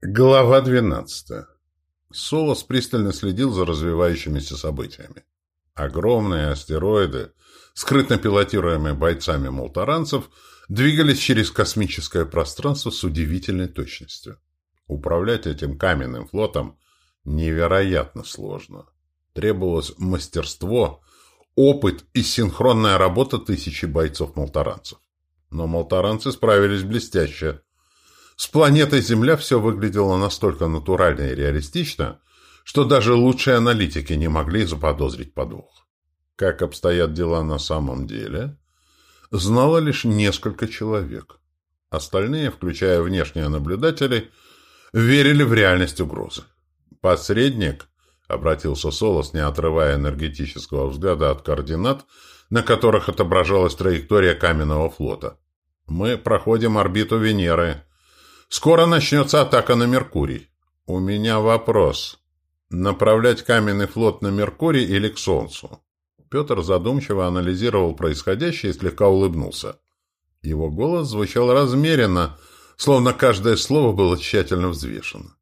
Глава 12. Солос пристально следил за развивающимися событиями. Огромные астероиды, скрытно пилотируемые бойцами молтаранцев, двигались через космическое пространство с удивительной точностью. Управлять этим каменным флотом невероятно сложно. Требовалось мастерство, опыт и синхронная работа тысячи бойцов-молтаранцев. Но молтаранцы справились блестяще – с планетой Земля все выглядело настолько натурально и реалистично, что даже лучшие аналитики не могли заподозрить подвох. Как обстоят дела на самом деле, знало лишь несколько человек. Остальные, включая внешние наблюдатели, верили в реальность угрозы. «Посредник», — обратился Солос, не отрывая энергетического взгляда от координат, на которых отображалась траектория каменного флота. «Мы проходим орбиту Венеры. Скоро начнется атака на Меркурий. У меня вопрос. Направлять каменный флот на Меркурий или к Солнцу? Петр задумчиво анализировал происходящее и слегка улыбнулся. Его голос звучал размеренно, словно каждое слово было тщательно взвешено.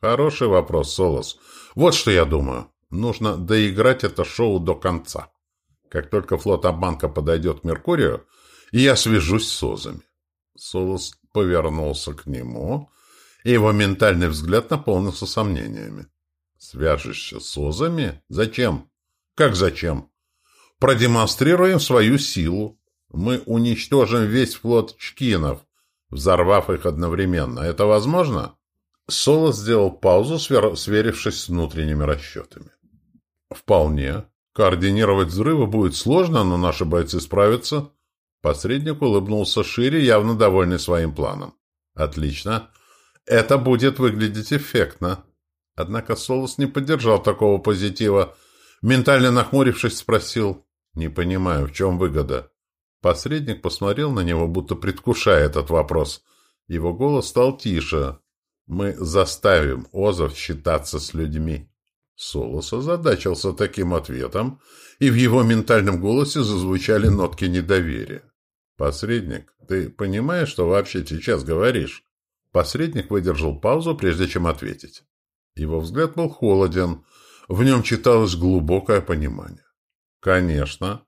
Хороший вопрос, Солос. Вот что я думаю. Нужно доиграть это шоу до конца. Как только флот обманка подойдет к Меркурию, я свяжусь с СОЗами. Солос повернулся к нему, и его ментальный взгляд наполнился сомнениями. «Свяжешься с озами? Зачем? Как зачем? Продемонстрируем свою силу. Мы уничтожим весь флот чкинов, взорвав их одновременно. Это возможно?» Соло сделал паузу, сверившись с внутренними расчетами. «Вполне. Координировать взрывы будет сложно, но наши бойцы справятся. Посредник улыбнулся шире, явно довольный своим планом. «Отлично. Это будет выглядеть эффектно». Однако Солос не поддержал такого позитива. Ментально нахмурившись, спросил. «Не понимаю, в чем выгода?» Посредник посмотрел на него, будто предвкушая этот вопрос. Его голос стал тише. «Мы заставим Озов считаться с людьми». Солос озадачился таким ответом, и в его ментальном голосе зазвучали нотки недоверия. «Посредник, ты понимаешь, что вообще сейчас говоришь?» Посредник выдержал паузу, прежде чем ответить. Его взгляд был холоден, в нем читалось глубокое понимание. «Конечно.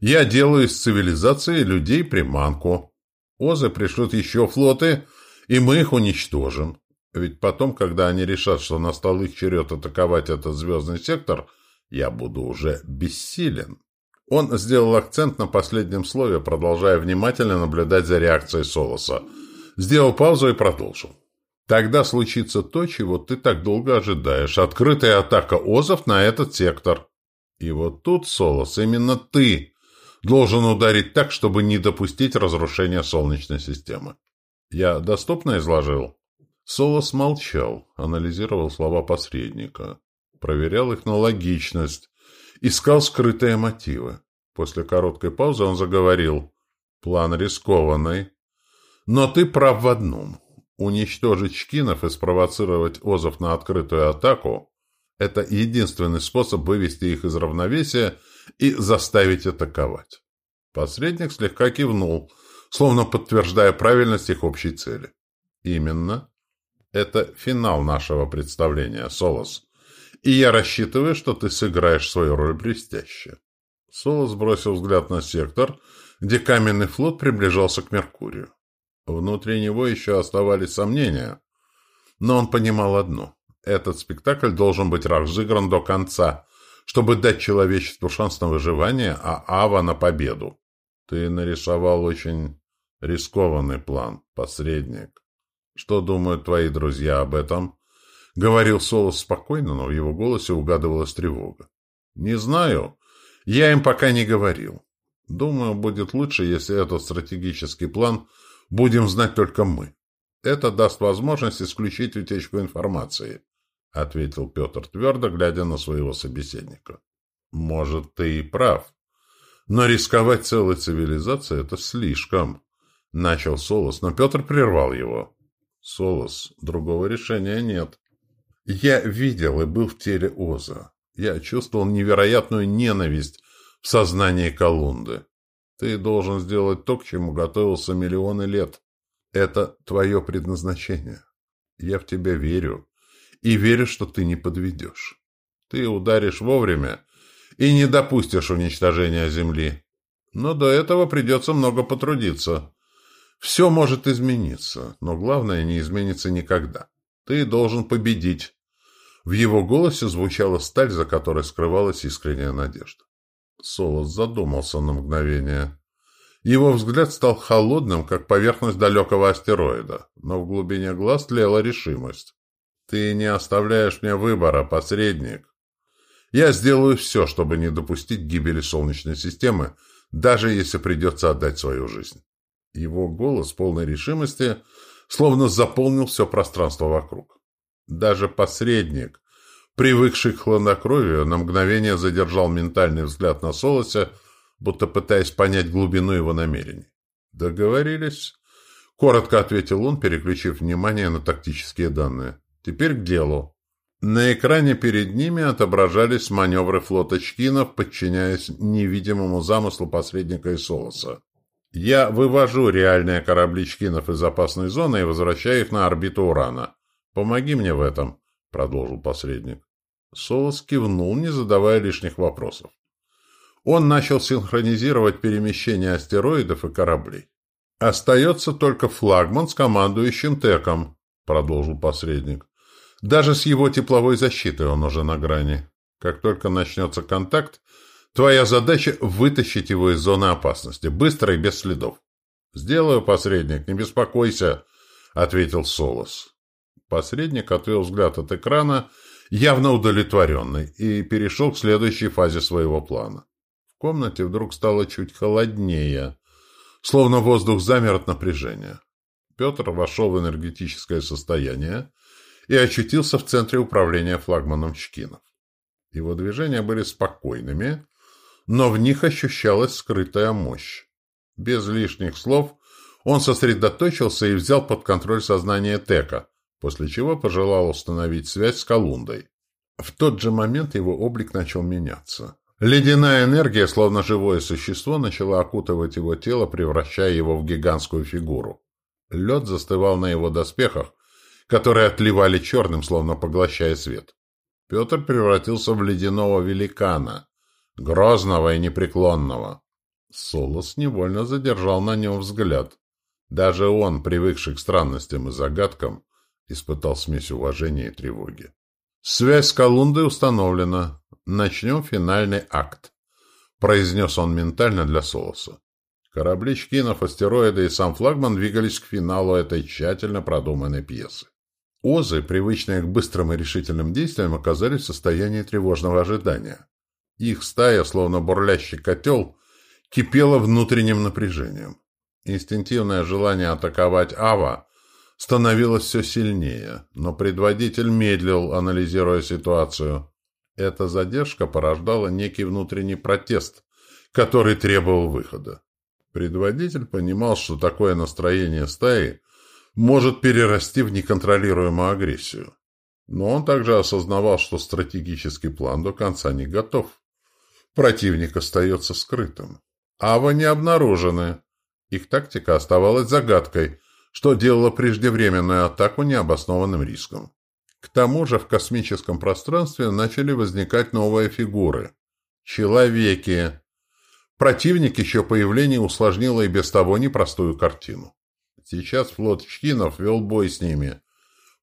Я делаю из цивилизации людей приманку. Озы пришлют еще флоты, и мы их уничтожим. Ведь потом, когда они решат, что настал их черед атаковать этот звездный сектор, я буду уже бессилен». Он сделал акцент на последнем слове, продолжая внимательно наблюдать за реакцией Солоса. Сделал паузу и продолжил. Тогда случится то, чего ты так долго ожидаешь. Открытая атака Озов на этот сектор. И вот тут, Солос, именно ты должен ударить так, чтобы не допустить разрушения Солнечной системы. Я доступно изложил? Солос молчал, анализировал слова посредника, проверял их на логичность, искал скрытые мотивы. После короткой паузы он заговорил. «План рискованный. Но ты прав в одном. Уничтожить Чкинов и спровоцировать Озов на открытую атаку – это единственный способ вывести их из равновесия и заставить атаковать». Посредник слегка кивнул, словно подтверждая правильность их общей цели. «Именно. Это финал нашего представления, Солос и я рассчитываю, что ты сыграешь свою роль блестяще». Солос бросил взгляд на сектор, где каменный флот приближался к Меркурию. Внутри него еще оставались сомнения, но он понимал одно. Этот спектакль должен быть разыгран до конца, чтобы дать человечеству шанс на выживание, а Ава на победу. Ты нарисовал очень рискованный план, посредник. Что думают твои друзья об этом? — говорил Солос спокойно, но в его голосе угадывалась тревога. «Не знаю. Я им пока не говорил. Думаю, будет лучше, если этот стратегический план будем знать только мы. Это даст возможность исключить утечку информации», — ответил Петр твердо, глядя на своего собеседника. «Может, ты и прав. Но рисковать целой цивилизацией — это слишком», — начал Солос, но Петр прервал его. «Солос, другого решения нет». Я видел и был в теле Оза. Я чувствовал невероятную ненависть в сознании Колунды. Ты должен сделать то, к чему готовился миллионы лет. Это твое предназначение. Я в тебя верю. И верю, что ты не подведешь. Ты ударишь вовремя и не допустишь уничтожения Земли. Но до этого придется много потрудиться. Все может измениться, но главное не изменится никогда. Ты должен победить. В его голосе звучала сталь, за которой скрывалась искренняя надежда. Солос задумался на мгновение. Его взгляд стал холодным, как поверхность далекого астероида, но в глубине глаз тлела решимость. «Ты не оставляешь мне выбора, посредник. Я сделаю все, чтобы не допустить гибели Солнечной системы, даже если придется отдать свою жизнь». Его голос полной решимости словно заполнил все пространство вокруг. Даже посредник, привыкший к хладнокровию, на мгновение задержал ментальный взгляд на Солося, будто пытаясь понять глубину его намерений. «Договорились?» — коротко ответил он, переключив внимание на тактические данные. «Теперь к делу». На экране перед ними отображались маневры флота Чкинов, подчиняясь невидимому замыслу посредника и Солоса. «Я вывожу реальные корабли Чкинов из опасной зоны и возвращаю их на орбиту Урана. Помоги мне в этом», — продолжил посредник. Солос кивнул, не задавая лишних вопросов. Он начал синхронизировать перемещение астероидов и кораблей. «Остается только флагман с командующим ТЭКом», — продолжил посредник. «Даже с его тепловой защитой он уже на грани. Как только начнется контакт, твоя задача — вытащить его из зоны опасности, быстро и без следов». «Сделаю, посредник, не беспокойся», — ответил Солос. Посредник отвел взгляд от экрана, явно удовлетворенный, и перешел к следующей фазе своего плана комнате вдруг стало чуть холоднее, словно воздух замер от напряжения. Петр вошел в энергетическое состояние и очутился в центре управления флагманом Чкинов. Его движения были спокойными, но в них ощущалась скрытая мощь. Без лишних слов он сосредоточился и взял под контроль сознание Тека, после чего пожелал установить связь с Колундой. В тот же момент его облик начал меняться. Ледяная энергия, словно живое существо, начала окутывать его тело, превращая его в гигантскую фигуру. Лед застывал на его доспехах, которые отливали черным, словно поглощая свет. Петр превратился в ледяного великана, грозного и непреклонного. Солос невольно задержал на нем взгляд. Даже он, привыкший к странностям и загадкам, испытал смесь уважения и тревоги. Связь с Колундой установлена. Начнем финальный акт», — произнес он ментально для Солоса. Корабли Чкинов, астероиды и сам флагман двигались к финалу этой тщательно продуманной пьесы. Озы, привычные к быстрым и решительным действиям, оказались в состоянии тревожного ожидания. Их стая, словно бурлящий котел, кипела внутренним напряжением. Инстинктивное желание атаковать Ава становилось все сильнее, но предводитель медлил, анализируя ситуацию. Эта задержка порождала некий внутренний протест, который требовал выхода. Предводитель понимал, что такое настроение стаи может перерасти в неконтролируемую агрессию. Но он также осознавал, что стратегический план до конца не готов. Противник остается скрытым. Ава не обнаружены. Их тактика оставалась загадкой, что делало преждевременную атаку необоснованным риском. К тому же в космическом пространстве начали возникать новые фигуры. Человеки. Противник еще появление усложнило и без того непростую картину. Сейчас флот Чкинов вел бой с ними,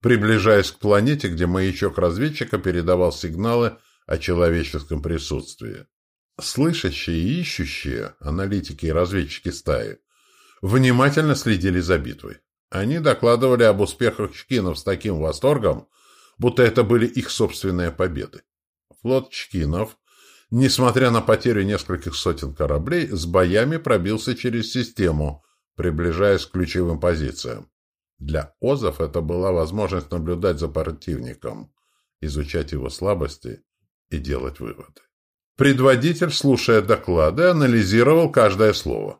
приближаясь к планете, где маячок разведчика передавал сигналы о человеческом присутствии. Слышащие и ищущие, аналитики и разведчики стаи, внимательно следили за битвой. Они докладывали об успехах Чкинов с таким восторгом, будто это были их собственные победы. Флот Чкинов, несмотря на потерю нескольких сотен кораблей, с боями пробился через систему, приближаясь к ключевым позициям. Для Озов это была возможность наблюдать за противником, изучать его слабости и делать выводы. Предводитель, слушая доклады, анализировал каждое слово.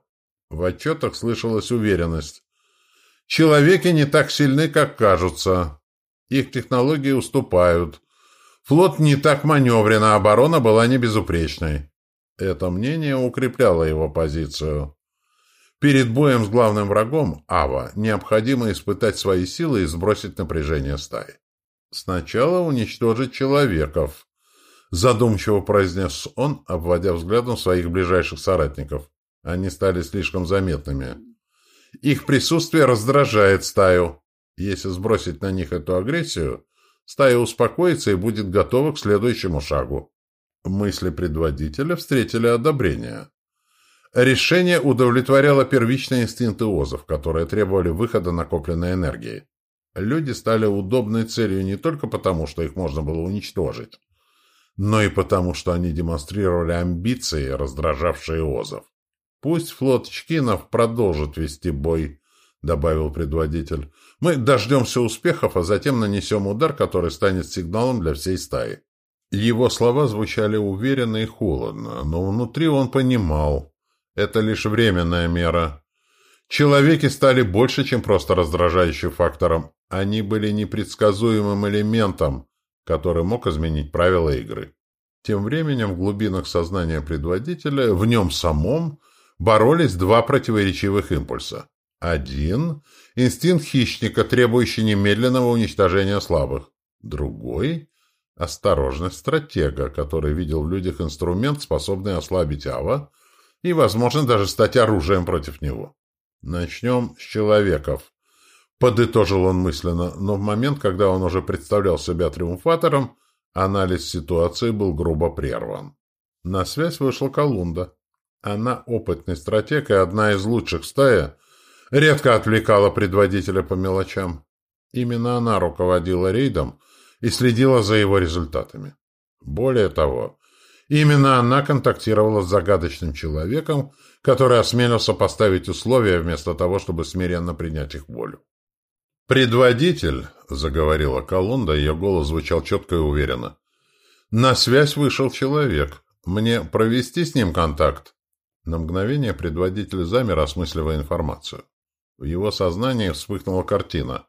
В отчетах слышалась уверенность. Человеки не так сильны, как кажутся. Их технологии уступают. Флот не так маневрен, а оборона была не безупречной. Это мнение укрепляло его позицию. Перед боем с главным врагом, Ава, необходимо испытать свои силы и сбросить напряжение стаи. Сначала уничтожить человеков, задумчиво произнес он, обводя взглядом своих ближайших соратников. Они стали слишком заметными. Их присутствие раздражает стаю. Если сбросить на них эту агрессию, стая успокоится и будет готова к следующему шагу. Мысли предводителя встретили одобрение. Решение удовлетворяло первичные инстинкты озов, которые требовали выхода накопленной энергии. Люди стали удобной целью не только потому, что их можно было уничтожить, но и потому, что они демонстрировали амбиции, раздражавшие озов. «Пусть флот Чкинов продолжит вести бой», — добавил предводитель. «Мы дождемся успехов, а затем нанесем удар, который станет сигналом для всей стаи». Его слова звучали уверенно и холодно, но внутри он понимал. Это лишь временная мера. Человеки стали больше, чем просто раздражающим фактором. Они были непредсказуемым элементом, который мог изменить правила игры. Тем временем в глубинах сознания предводителя, в нем самом, боролись два противоречивых импульса. Один – инстинкт хищника, требующий немедленного уничтожения слабых. Другой – осторожность стратега, который видел в людях инструмент, способный ослабить Ава и, возможно, даже стать оружием против него. Начнем с человеков. Подытожил он мысленно, но в момент, когда он уже представлял себя триумфатором, анализ ситуации был грубо прерван. На связь вышла Колунда. Она опытный стратег и одна из лучших стая, редко отвлекала предводителя по мелочам. Именно она руководила рейдом и следила за его результатами. Более того, именно она контактировала с загадочным человеком, который осмелился поставить условия вместо того, чтобы смиренно принять их волю. «Предводитель», — заговорила Колонда, ее голос звучал четко и уверенно. «На связь вышел человек. Мне провести с ним контакт?» На мгновение предводитель замер, осмысливая информацию. В его сознании вспыхнула картина.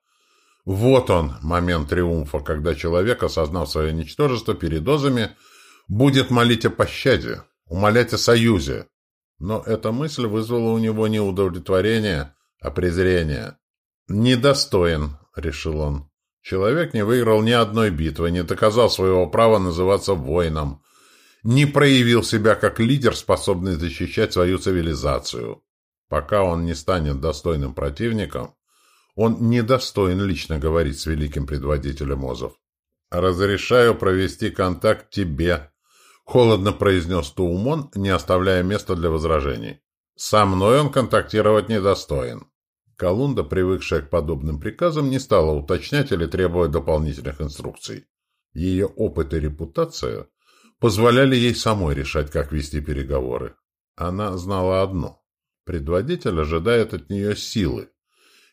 Вот он, момент триумфа, когда человек, осознав свое ничтожество перед дозами, будет молить о пощаде, умолять о союзе. Но эта мысль вызвала у него не удовлетворение, а презрение. «Недостоин», — решил он. Человек не выиграл ни одной битвы, не доказал своего права называться воином, не проявил себя как лидер, способный защищать свою цивилизацию. Пока он не станет достойным противником, он недостоин лично говорить с великим предводителем Озов. «Разрешаю провести контакт тебе», — холодно произнес Туумон, не оставляя места для возражений. «Со мной он контактировать недостоин». Колунда, привыкшая к подобным приказам, не стала уточнять или требовать дополнительных инструкций. Ее опыт и репутация позволяли ей самой решать, как вести переговоры. Она знала одно – предводитель ожидает от нее силы,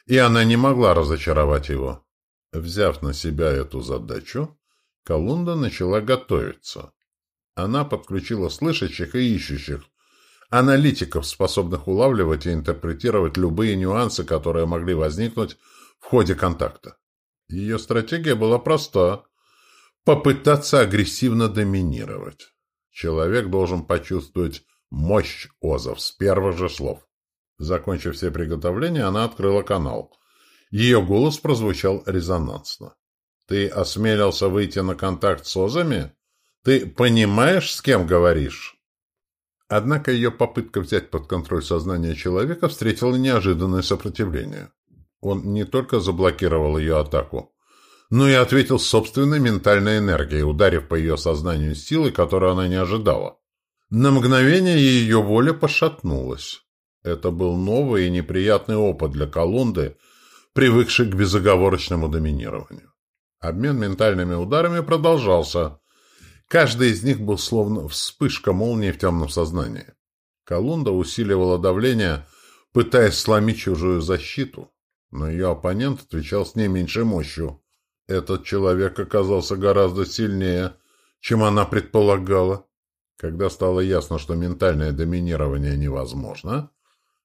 и она не могла разочаровать его. Взяв на себя эту задачу, Колунда начала готовиться. Она подключила слышащих и ищущих, аналитиков, способных улавливать и интерпретировать любые нюансы, которые могли возникнуть в ходе контакта. Ее стратегия была проста попытаться агрессивно доминировать. Человек должен почувствовать мощь озов с первых же слов. Закончив все приготовления, она открыла канал. Ее голос прозвучал резонансно. «Ты осмелился выйти на контакт с озами? Ты понимаешь, с кем говоришь?» Однако ее попытка взять под контроль сознание человека встретила неожиданное сопротивление. Он не только заблокировал ее атаку, но и ответил собственной ментальной энергией, ударив по ее сознанию силой, которую она не ожидала. На мгновение ее воля пошатнулась. Это был новый и неприятный опыт для Колунды, привыкшей к безоговорочному доминированию. Обмен ментальными ударами продолжался. Каждый из них был словно вспышка молнии в темном сознании. Колунда усиливала давление, пытаясь сломить чужую защиту, но ее оппонент отвечал с не меньшей мощью. Этот человек оказался гораздо сильнее, чем она предполагала. Когда стало ясно, что ментальное доминирование невозможно,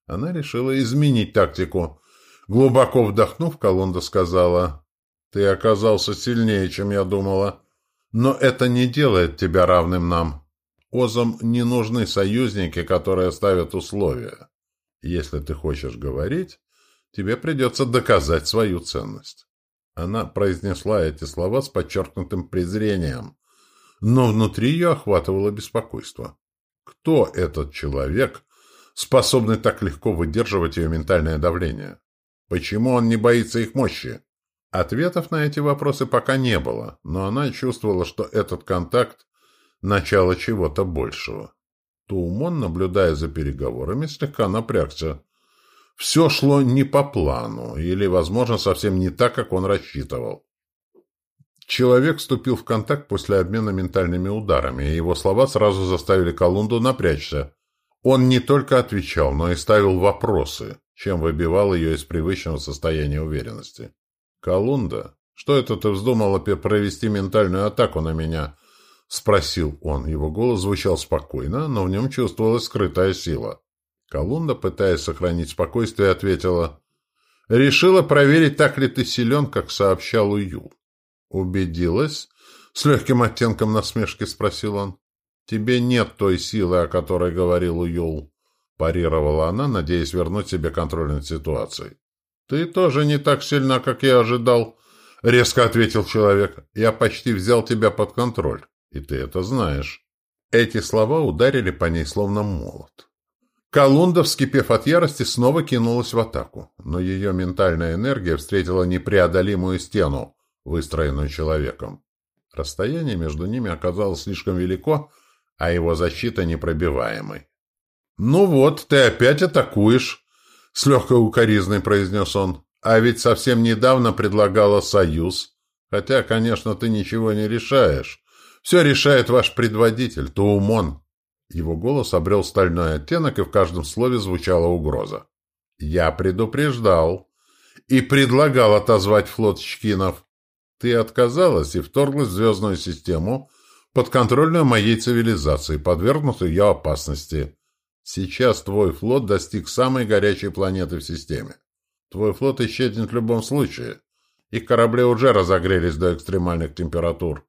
она решила изменить тактику. Глубоко вдохнув, Колонда сказала, «Ты оказался сильнее, чем я думала, но это не делает тебя равным нам. Озам не нужны союзники, которые ставят условия. Если ты хочешь говорить, тебе придется доказать свою ценность. Она произнесла эти слова с подчеркнутым презрением, но внутри ее охватывало беспокойство. Кто этот человек, способный так легко выдерживать ее ментальное давление? Почему он не боится их мощи? Ответов на эти вопросы пока не было, но она чувствовала, что этот контакт – начало чего-то большего. Туумон, наблюдая за переговорами, слегка напрягся. Все шло не по плану, или, возможно, совсем не так, как он рассчитывал. Человек вступил в контакт после обмена ментальными ударами, и его слова сразу заставили Колунду напрячься. Он не только отвечал, но и ставил вопросы, чем выбивал ее из привычного состояния уверенности. «Колунда, что это ты вздумала провести ментальную атаку на меня?» — спросил он. Его голос звучал спокойно, но в нем чувствовалась скрытая сила. Колунда, пытаясь сохранить спокойствие, ответила. «Решила проверить, так ли ты силен, как сообщал Уюл». «Убедилась?» — с легким оттенком насмешки спросил он. «Тебе нет той силы, о которой говорил Уюл», — парировала она, надеясь вернуть себе контроль над ситуацией. «Ты тоже не так сильна, как я ожидал», — резко ответил человек. «Я почти взял тебя под контроль, и ты это знаешь». Эти слова ударили по ней словно молот. Колунда, вскипев от ярости, снова кинулась в атаку, но ее ментальная энергия встретила непреодолимую стену, выстроенную человеком. Расстояние между ними оказалось слишком велико, а его защита непробиваемой. «Ну вот, ты опять атакуешь», — с легкой укоризной произнес он. «А ведь совсем недавно предлагала союз. Хотя, конечно, ты ничего не решаешь. Все решает ваш предводитель, Туумон». Его голос обрел стальной оттенок, и в каждом слове звучала угроза. «Я предупреждал и предлагал отозвать флот Чкинов. Ты отказалась и вторглась в звездную систему, подконтрольную моей цивилизации, подвергнутой ее опасности. Сейчас твой флот достиг самой горячей планеты в системе. Твой флот исчезнет в любом случае. Их корабли уже разогрелись до экстремальных температур».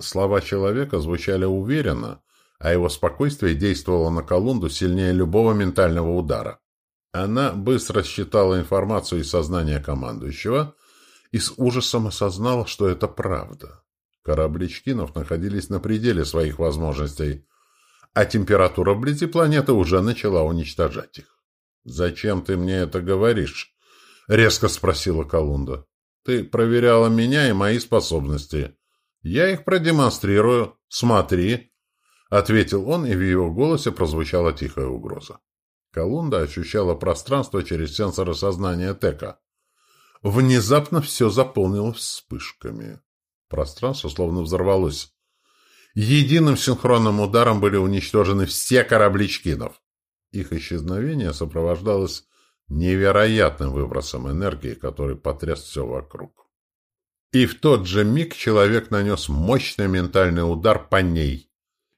Слова человека звучали уверенно, а его спокойствие действовало на Колунду сильнее любого ментального удара. Она быстро считала информацию из сознания командующего и с ужасом осознала, что это правда. Корабли Чкинов находились на пределе своих возможностей, а температура вблизи планеты уже начала уничтожать их. «Зачем ты мне это говоришь?» — резко спросила Колунда. «Ты проверяла меня и мои способности. Я их продемонстрирую. Смотри, — ответил он, и в его голосе прозвучала тихая угроза. Колунда ощущала пространство через сенсоры сознания Тека. Внезапно все заполнилось вспышками. Пространство словно взорвалось. Единым синхронным ударом были уничтожены все корабли Чкинов. Их исчезновение сопровождалось невероятным выбросом энергии, который потряс все вокруг. И в тот же миг человек нанес мощный ментальный удар по ней,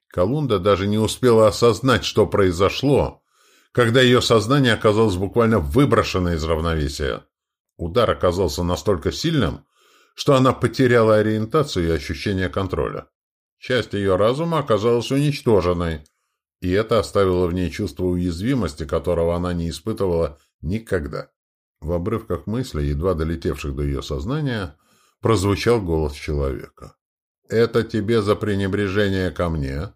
Колунда даже не успела осознать, что произошло, когда ее сознание оказалось буквально выброшено из равновесия. Удар оказался настолько сильным, что она потеряла ориентацию и ощущение контроля. Часть ее разума оказалась уничтоженной, и это оставило в ней чувство уязвимости, которого она не испытывала никогда. В обрывках мыслей, едва долетевших до ее сознания, прозвучал голос человека. «Это тебе за пренебрежение ко мне,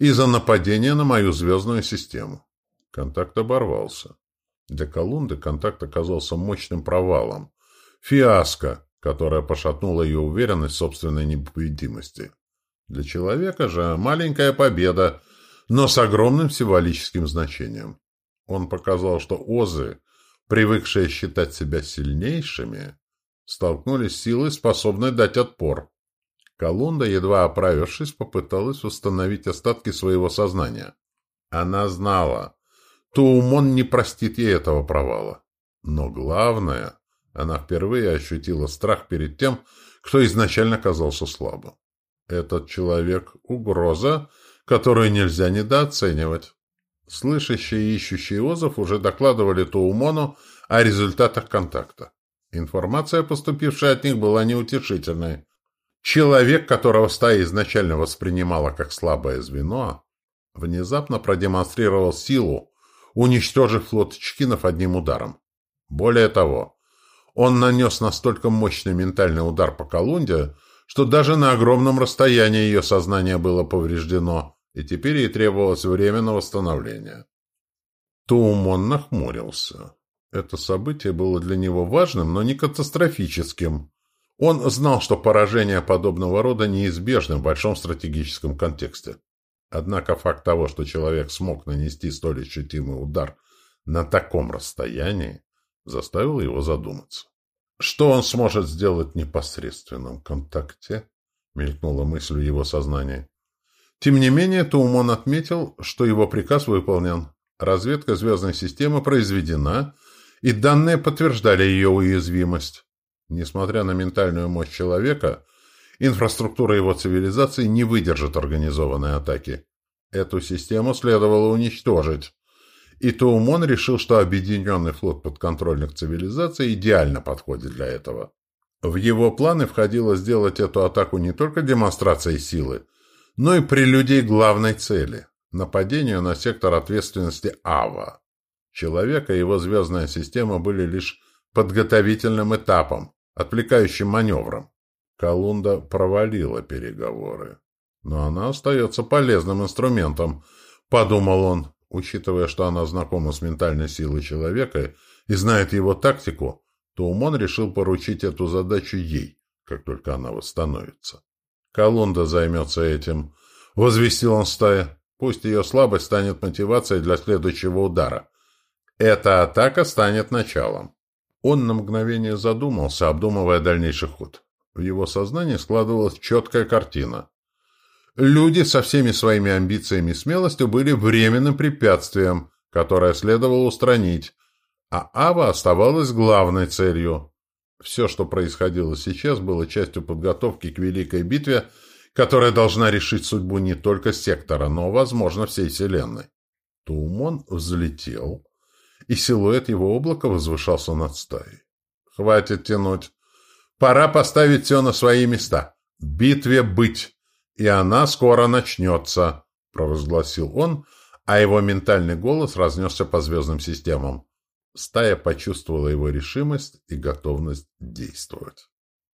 и за нападение на мою звездную систему. Контакт оборвался. Для Колунды контакт оказался мощным провалом. Фиаско, которое пошатнуло ее уверенность в собственной непобедимости. Для человека же маленькая победа, но с огромным символическим значением. Он показал, что озы, привыкшие считать себя сильнейшими, столкнулись с силой, способной дать отпор. Колунда, едва оправившись, попыталась восстановить остатки своего сознания. Она знала, Туумон не простит ей этого провала. Но главное, она впервые ощутила страх перед тем, кто изначально казался слабым. Этот человек — угроза, которую нельзя недооценивать. Слышащие и ищущие Озов уже докладывали Туумону о результатах контакта. Информация, поступившая от них, была неутешительной. Человек, которого стая изначально воспринимала как слабое звено, внезапно продемонстрировал силу, уничтожив флот чкинов одним ударом. Более того, он нанес настолько мощный ментальный удар по Колунде, что даже на огромном расстоянии ее сознание было повреждено, и теперь ей требовалось время на восстановление. Туумон нахмурился. Это событие было для него важным, но не катастрофическим. Он знал, что поражение подобного рода неизбежно в большом стратегическом контексте. Однако факт того, что человек смог нанести столь ощутимый удар на таком расстоянии, заставил его задуматься. Что он сможет сделать в непосредственном контакте? Мелькнула мысль в его сознании. Тем не менее, Туумон отметил, что его приказ выполнен. Разведка звездной системы произведена, и данные подтверждали ее уязвимость. Несмотря на ментальную мощь человека, инфраструктура его цивилизации не выдержит организованной атаки. Эту систему следовало уничтожить. И Туумон решил, что объединенный флот подконтрольных цивилизаций идеально подходит для этого. В его планы входило сделать эту атаку не только демонстрацией силы, но и прелюдией главной цели – нападению на сектор ответственности Ава. Человек и его звездная система были лишь подготовительным этапом, отвлекающим маневром. Колунда провалила переговоры. Но она остается полезным инструментом, подумал он, учитывая, что она знакома с ментальной силой человека и знает его тактику, то Умон решил поручить эту задачу ей, как только она восстановится. Колунда займется этим, возвестил он стае. Пусть ее слабость станет мотивацией для следующего удара. Эта атака станет началом. Он на мгновение задумался, обдумывая дальнейший ход. В его сознании складывалась четкая картина. Люди со всеми своими амбициями и смелостью были временным препятствием, которое следовало устранить, а Ава оставалась главной целью. Все, что происходило сейчас, было частью подготовки к великой битве, которая должна решить судьбу не только сектора, но, возможно, всей Вселенной. Тумон взлетел, и силуэт его облака возвышался над стаей. «Хватит тянуть. Пора поставить все на свои места. Битве быть!» «И она скоро начнется», — провозгласил он, а его ментальный голос разнесся по звездным системам. Стая почувствовала его решимость и готовность действовать.